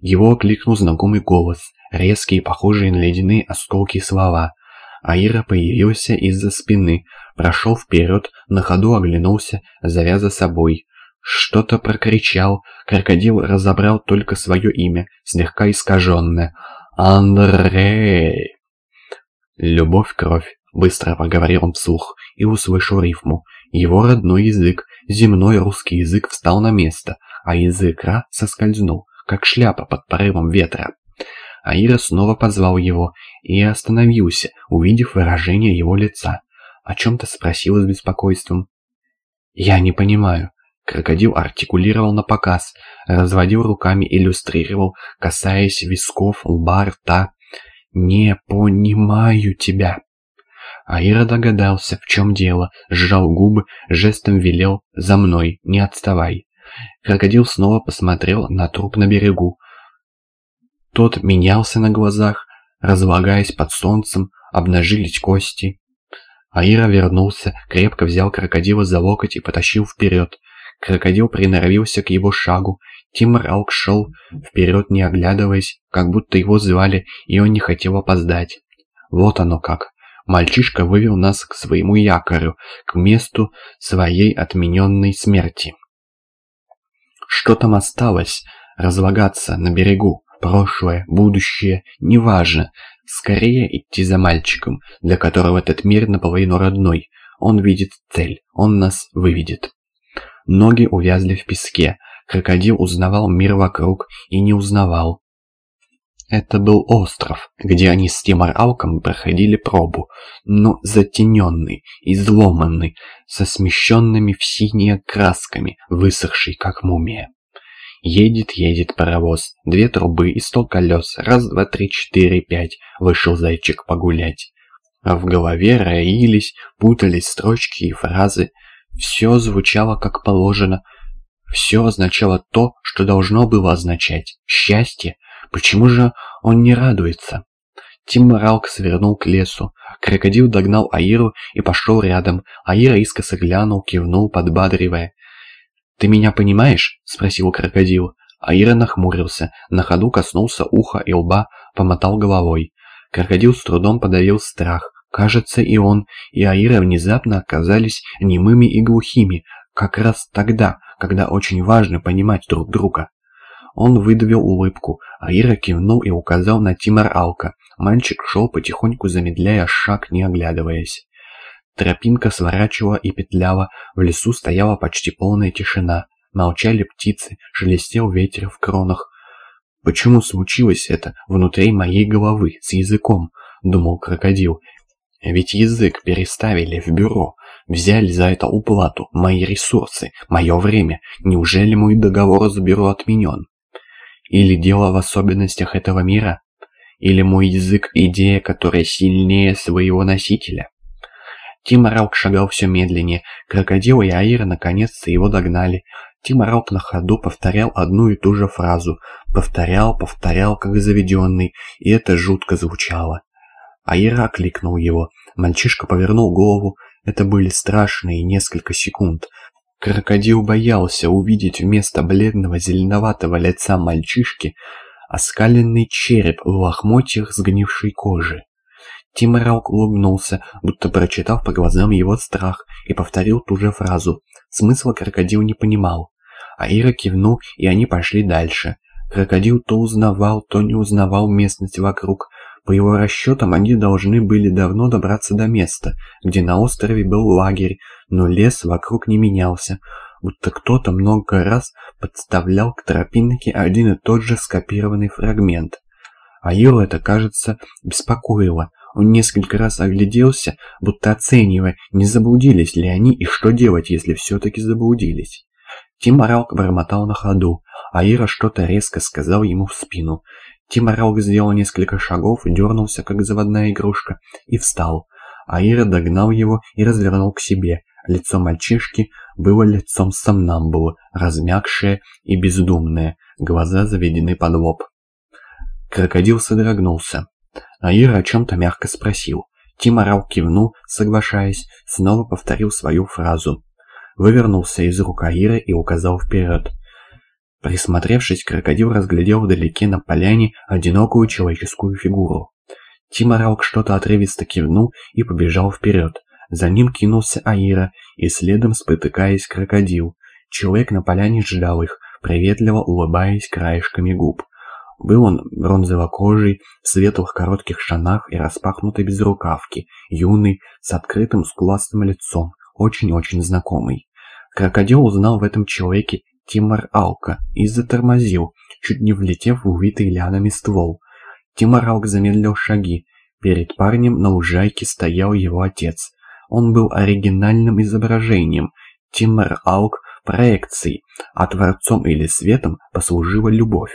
Его окликнул знакомый голос, резкие, похожие на ледяные осколки слова. Аира появился из-за спины, прошел вперед, на ходу оглянулся, зовя за собой. Что-то прокричал, крокодил разобрал только свое имя, слегка искаженное. «Андрей!» «Любовь, кровь», — быстро проговорил он вслух и услышал рифму. Его родной язык, земной русский язык встал на место, а язык Ра соскользнул, как шляпа под порывом ветра. Аира снова позвал его и остановился, увидев выражение его лица. О чем-то спросил с беспокойством. «Я не понимаю». Крокодил артикулировал на показ, разводил руками, иллюстрировал, касаясь висков, лба, рта. «Не понимаю тебя». Аира догадался, в чем дело, сжал губы, жестом велел «За мной, не отставай». Крокодил снова посмотрел на труп на берегу. Тот менялся на глазах, разлагаясь под солнцем, обнажились кости. Аира вернулся, крепко взял крокодила за локоть и потащил вперед. Крокодил приноровился к его шагу. Тимур Алк шел вперед, не оглядываясь, как будто его звали, и он не хотел опоздать. Вот оно как. Мальчишка вывел нас к своему якорю, к месту своей отмененной смерти. Что там осталось разлагаться на берегу? Прошлое, будущее, неважно. Скорее идти за мальчиком, для которого этот мир наполовину родной. Он видит цель, он нас выведет. Ноги увязли в песке. Крокодил узнавал мир вокруг и не узнавал. Это был остров, где они с Тимар Алком проходили пробу, но затененный, изломанный, со смещенными в синие красками, высохший как мумия. Едет, едет паровоз, две трубы и сто колес, раз, два, три, четыре, пять, вышел зайчик погулять. А в голове роились, путались строчки и фразы. Все звучало как положено, все означало то, что должно было означать. Счастье, Почему же он не радуется? Тим Ралк свернул к лесу. Крокодил догнал Аиру и пошел рядом. Аира искоса глянул, кивнул, подбадривая. «Ты меня понимаешь?» – спросил крокодил. Аира нахмурился, на ходу коснулся уха и лба, помотал головой. Крокодил с трудом подавил страх. Кажется, и он, и Аира внезапно оказались немыми и глухими, как раз тогда, когда очень важно понимать друг друга. Он выдавил улыбку, а Ира кивнул и указал на Тимар Алка. Мальчик шел потихоньку, замедляя шаг, не оглядываясь. Тропинка сворачивала и петляла, в лесу стояла почти полная тишина. Молчали птицы, шелестел ветер в кронах. «Почему случилось это внутри моей головы, с языком?» — думал крокодил. «Ведь язык переставили в бюро, взяли за это уплату, мои ресурсы, мое время. Неужели мой договор с бюро отменен?» Или дело в особенностях этого мира? Или мой язык – идея, которая сильнее своего носителя? Тиморалк шагал все медленнее. Крокодил и Аира наконец-то его догнали. Тиморалк на ходу повторял одну и ту же фразу. Повторял, повторял, как заведенный, и это жутко звучало. Аира окликнул его. Мальчишка повернул голову. Это были страшные несколько секунд. Крокодил боялся увидеть вместо бледного зеленоватого лица мальчишки оскаленный череп в лохмотьях сгнившей кожи. Тиморалк улыбнулся, будто прочитав по глазам его страх, и повторил ту же фразу. Смысла крокодил не понимал. А Ира кивнул, и они пошли дальше. Крокодил то узнавал, то не узнавал местность вокруг. По его расчетам, они должны были давно добраться до места, где на острове был лагерь, но лес вокруг не менялся, будто кто-то много раз подставлял к тропинке один и тот же скопированный фрагмент. А Юру это, кажется, беспокоило. Он несколько раз огляделся, будто оценивая, не заблудились ли они и что делать, если все-таки заблудились. Тиморалк бормотал на ходу, а Ира что-то резко сказал ему в спину. Тиморалк сделал несколько шагов, дернулся, как заводная игрушка, и встал. Аира догнал его и развернул к себе. Лицо мальчишки было лицом сомнамбула, размягшее и бездумное, глаза заведены под лоб. Крокодил содрогнулся. Аира о чем-то мягко спросил. Тиморал кивнул, соглашаясь, снова повторил свою фразу. Вывернулся из рук Аира и указал вперед. Присмотревшись, крокодил разглядел вдалеке на поляне одинокую человеческую фигуру. Тиморалк что-то отрывисто кивнул и побежал вперед. За ним кинулся Аира, и следом, спотыкаясь, крокодил. Человек на поляне ждал их, приветливо улыбаясь краешками губ. Был он бронзово-кожий, в светлых коротких штанах и распахнутой безрукавке, юный, с открытым скуластым лицом, очень-очень знакомый. Крокодил узнал в этом человеке Тимар Алка и затормозил, чуть не влетев в увитый лянами ствол. Тимар Алк замедлил шаги. Перед парнем на лужайке стоял его отец. Он был оригинальным изображением. Тимар Алк проекцией, а творцом или светом послужила любовь.